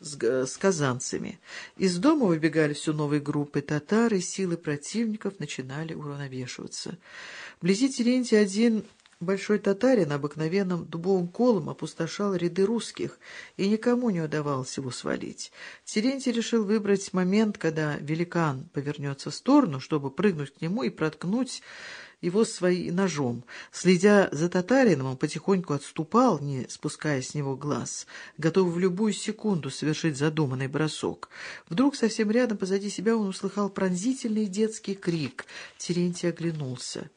с, с казанцами. Из дома выбегали все новые группы татар, и силы противников начинали уравновешиваться. Вблизи Терентия один большой татарин обыкновенным дубовым колом опустошал ряды русских, и никому не удавалось его свалить. Терентий решил выбрать момент, когда великан повернется в сторону, чтобы прыгнуть к нему и проткнуть его своим ножом. Следя за татарином, он потихоньку отступал, не спуская с него глаз, готовый в любую секунду совершить задуманный бросок. Вдруг совсем рядом позади себя он услыхал пронзительный детский крик. Терентий оглянулся.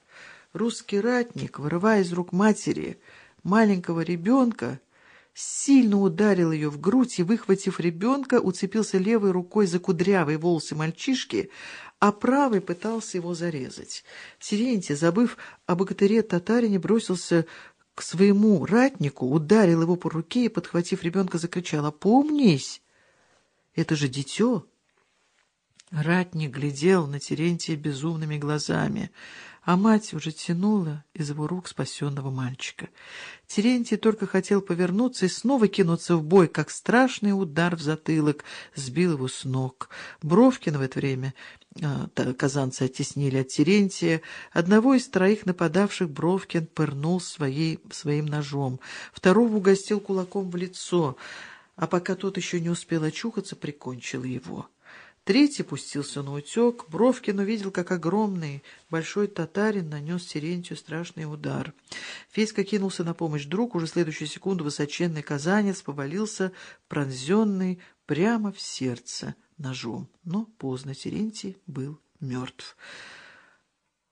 Русский ратник, вырывая из рук матери маленького ребенка, сильно ударил ее в грудь и, выхватив ребенка, уцепился левой рукой за кудрявые волосы мальчишки, а правый пытался его зарезать. Терентий, забыв о богатыре-татарине, бросился к своему ратнику, ударил его по руке и, подхватив ребенка, закричал «Опомнись! Это же дитё!» Ратник глядел на Терентия безумными глазами, а мать уже тянула из его рук спасенного мальчика. Терентий только хотел повернуться и снова кинуться в бой, как страшный удар в затылок сбил его с ног. Бровкин в это время а, казанцы оттеснили от Терентия. Одного из троих нападавших Бровкин пырнул своей, своим ножом, второго угостил кулаком в лицо, а пока тот еще не успел очухаться, прикончил его. Третий пустился на утек. Бровкин увидел, как огромный большой татарин нанес Терентию страшный удар. Федька кинулся на помощь друг. Уже следующую секунду высоченный казанец повалился, пронзенный прямо в сердце ножом. Но поздно Терентий был мертв.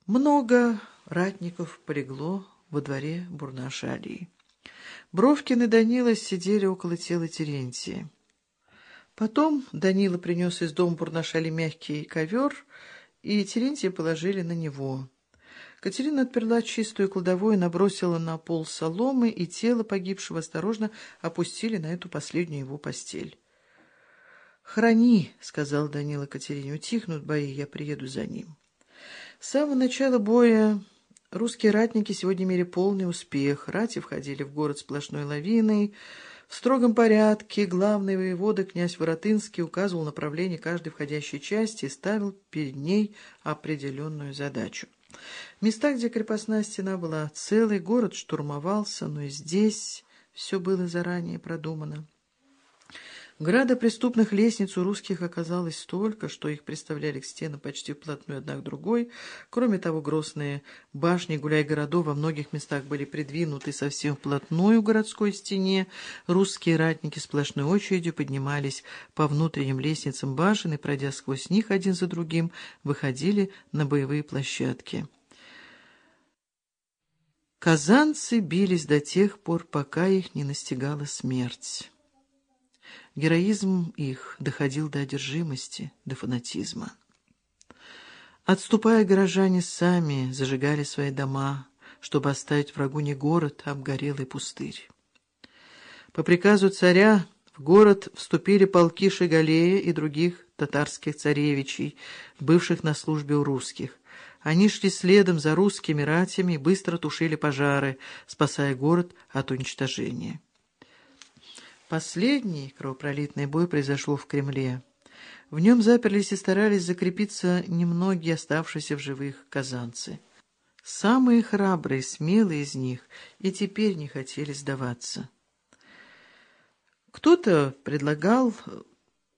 Много ратников полегло во дворе Бурнаша Али. Бровкин и Данила сидели около тела Терентия. Потом Данила принес из дома Бурнашали мягкий ковер, и Терентия положили на него. Катерина отперла чистую кладовую, набросила на пол соломы, и тело погибшего осторожно опустили на эту последнюю его постель. «Храни», — сказал Данила Катерине, — «утихнут бои, я приеду за ним». С самого начала боя русские ратники сегодня имели полный успех. Рати входили в город сплошной лавиной, в строгом порядке главный воевода князь Воротынский указывал направление каждой входящей части и ставил перед ней определенную задачу. В местах, где крепостная стена была целый, город штурмовался, но и здесь все было заранее продумано. Града преступных лестниц у русских оказалось столько, что их представляли к стенам почти вплотную одна к другой. Кроме того, грозные башни гуляй-городов во многих местах были придвинуты совсем вплотную к городской стене. Русские ратники сплошной очередью поднимались по внутренним лестницам башен и, пройдя сквозь них один за другим, выходили на боевые площадки. Казанцы бились до тех пор, пока их не настигала смерть. Героизм их доходил до одержимости, до фанатизма. Отступая, горожане сами зажигали свои дома, чтобы оставить врагу не город, а обгорелый пустырь. По приказу царя в город вступили полки Шигалея и других татарских царевичей, бывших на службе у русских. Они шли следом за русскими ратями и быстро тушили пожары, спасая город от уничтожения. Последний кровопролитный бой произошел в Кремле. В нем заперлись и старались закрепиться немногие оставшиеся в живых казанцы. Самые храбрые, смелые из них и теперь не хотели сдаваться. Кто-то предлагал